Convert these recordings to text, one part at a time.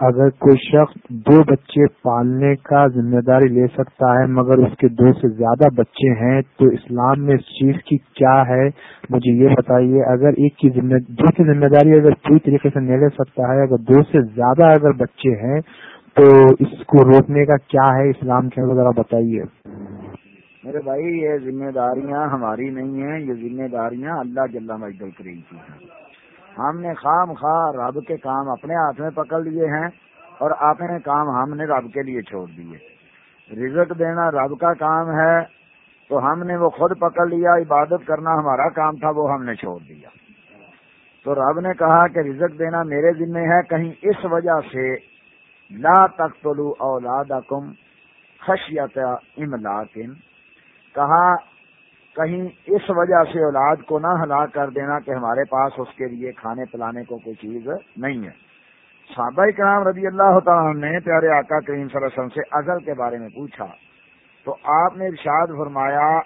اگر کوئی شخص دو بچے پالنے کا ذمہ داری لے سکتا ہے مگر اس کے دو سے زیادہ بچے ہیں تو اسلام میں اس چیز کی کیا ہے؟ مجھے یہ بتائیے، اگر ایک کی ذمہ دو کی ذمہ داری اگر پوری طریقے سے نہیں لے سکتا ہے، اگر دو سے زیادہ اگر بچے ہیں، تو اس کو روکنے کا کیا ہے اسلام کے؟ ذرا بتائیے۔ میرے بھائی، یہ ذمہ داریاں ہماری نہیں ہیں، یہ ذمہ داریاں اللہ جل مجدل کریم کی ہیں۔ ہم نے خام خواہ رب کے کام اپنے ہاتھ میں پکڑ لیے ہیں اور اپنے کام ہم نے رب کے لیے چھوڑ دیے۔ رزق دینا رب کا کام ہے، تو ہم نے وہ خود پکڑ لیا، عبادت کرنا ہمارا کام تھا، وہ ہم نے چھوڑ دیا۔ تو رب نے کہا کہ رزق دینا میرے ذمے ہے، کہیں اس وجہ سے لا تک طلوع اولاد خشیت املاکن کہا کہیں اس وجہ سے اولاد کو نہ ہلاک کر دینا کہ ہمارے پاس اس کے لیے کھانے پلانے کو کوئی چیز نہیں ہے۔ صحابہ کرام رضی اللہ تعالیٰ نے پیارے آقا کریم صلی اللہ علیہ وسلم سے ازل کے بارے میں پوچھا۔ تو آپ نے ارشاد فرمایا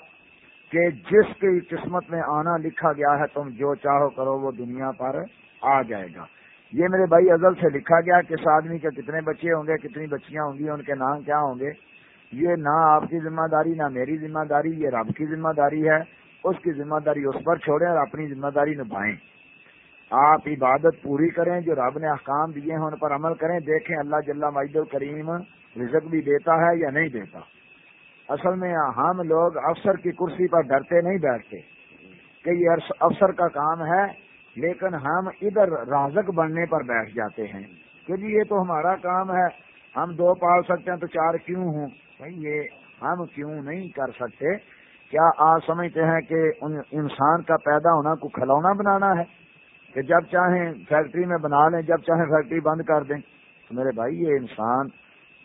کہ جس کی قسمت میں آنا لکھا گیا ہے، تم جو چاہو کرو وہ دنیا پر آ جائے گا۔ یہ میرے بھائی ازل سے لکھا گیا کس آدمی کے کتنے بچے ہوں گے، کتنی بچیاں ہوں گی، ان کے نام کیا ہوں گے؟ یہ نہ آپ کی ذمہ داری، نہ میری ذمہ داری، یہ رب کی ذمہ داری ہے۔ اس کی ذمہ داری اس پر چھوڑیں اور اپنی ذمہ داری نبھائیں۔ آپ عبادت پوری کریں جو رب نے احکام دیے ہیں، ان پر عمل کریں۔ دیکھیں اللہ جل مجد الکریم رزق بھی دیتا ہے یا نہیں دیتا۔ اصل میں ہم لوگ افسر کی کرسی پر ڈرتے نہیں بیٹھتے کہ یہ افسر کا کام ہے، لیکن ہم ادھر رازق بننے پر بیٹھ جاتے ہیں کہ جی یہ تو ہمارا کام ہے، ہم دو پال سکتے ہیں تو چار کیوں ہوں؟ بھائی ہم کیوں نہیں کر سکتے؟ کیا آپ سمجھتے ہیں کہ انسان کا پیدا ہونا کو کھلونا بنانا ہے؟ کہ جب چاہیں فیکٹری میں بنا لیں، جب چاہیں فیکٹری بند کر دیں۔ تو میرے بھائی، یہ انسان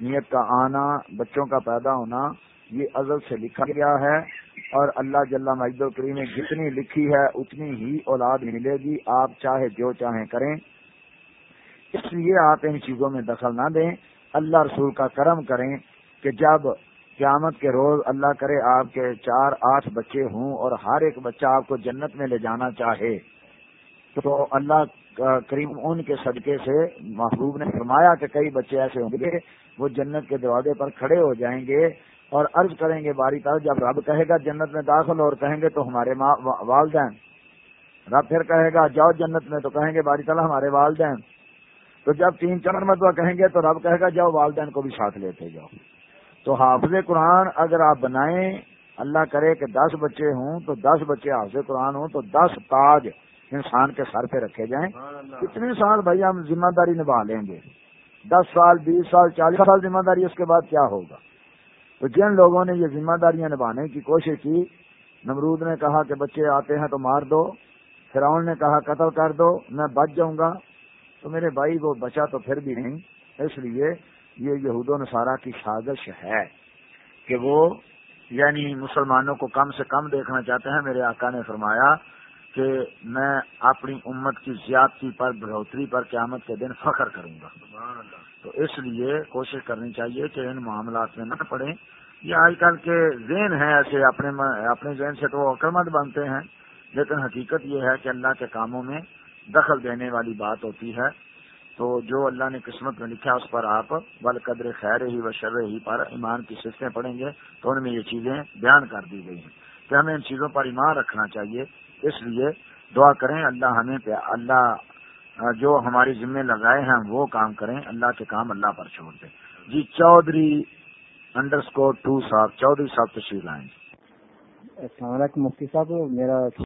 نیت کا آنا، بچوں کا پیدا ہونا، یہ ازل سے لکھا گیا ہے۔ اور اللہ جل مجد الکریم نے جتنی لکھی ہے، اتنی ہی اولاد ملے گی۔ آپ چاہے جو چاہیں کریں۔ اس لیے آپ ان چیزوں میں دخل نہ دیں۔ اللہ رسول کا کرم کریں۔ کہ جب قیامت کے روز اللہ کرے آپ کے چار آٹھ بچے ہوں اور ہر ایک بچہ آپ کو جنت میں لے جانا چاہے، تو اللہ کریم ان کے صدقے سے محبوب نے فرمایا کہ کئی بچے ایسے ہوں گے، وہ جنت کے دروازے پر کھڑے ہو جائیں گے اور عرض کریں گے باری طرح جب رب کہے گا جنت میں داخل اور کہیں گے تو ہمارے والدین۔ رب پھر کہے گا جاؤ جنت میں تو کہیں گے باری تعالیٰ ہمارے والدین۔ تو جب تین چار مرتبہ کہیں گے تو رب کہے گا جاؤ والدین کو بھی ساتھ لیتے جاؤ۔ تو حافظ قرآن اگر آپ بنائیں اللہ کرے کہ دس بچے ہوں تو دس بچے حافظ قرآن ہوں تو دس تاج انسان کے سر پہ رکھے جائیں۔ کتنے سال بھائی ہم ذمہ داری نبھا لیں گے؟ دس سال بیس سال چالیس سال ذمہ داری اس کے بعد کیا ہوگا؟ تو جن لوگوں نے یہ ذمہ داریاں نبھانے کی کوشش کی نمرود نے کہا کہ بچے آتے ہیں تو مار دو فراؤن نے کہا قتل کر دو میں بچ جاؤں گا۔ تو میرے بھائی وہ بچا تو پھر بھی نہیں اس لیے یہ یہود و نصارہ کی سازش ہے کہ وہ یعنی مسلمانوں کو کم سے کم دیکھنا چاہتے ہیں۔ میرے آقا نے فرمایا کہ میں اپنی امت کی زیادتی پر، بڑھوتری پر قیامت کے دن فخر کروں گا۔ تو اس لیے کوشش کرنی چاہیے کہ ان معاملات میں نہ پڑیں۔ یہ آج کل کے ذہن ہیں، ایسے اپنے اپنے ذہن سے تو اکرمت بنتے ہیں، لیکن حقیقت یہ ہے کہ اللہ کے کاموں میں دخل دینے والی بات ہوتی ہے۔ تو جو اللہ نے قسمت میں لکھا اس پر آپ بل قدر خیر ہی و شر ہی پر ایمان کی سستیں پڑھیں گے، تو ان میں یہ چیزیں بیان کر دی گئی ہیں۔ کہ ہمیں ان چیزوں پر ایمان رکھنا چاہیے۔ اس لیے دعا کریں، اللہ ہمیں پہ اللہ جو ہماری ذمے لگائے ہیں وہ کام کریں۔ اللہ کے کام اللہ پر چھوڑ دیں۔ جی چودھری انڈر اسکور ٹو صاحب، چودھری صاحب تشریف لائیں۔ السلام علیکم، مفتی صاحب، میرا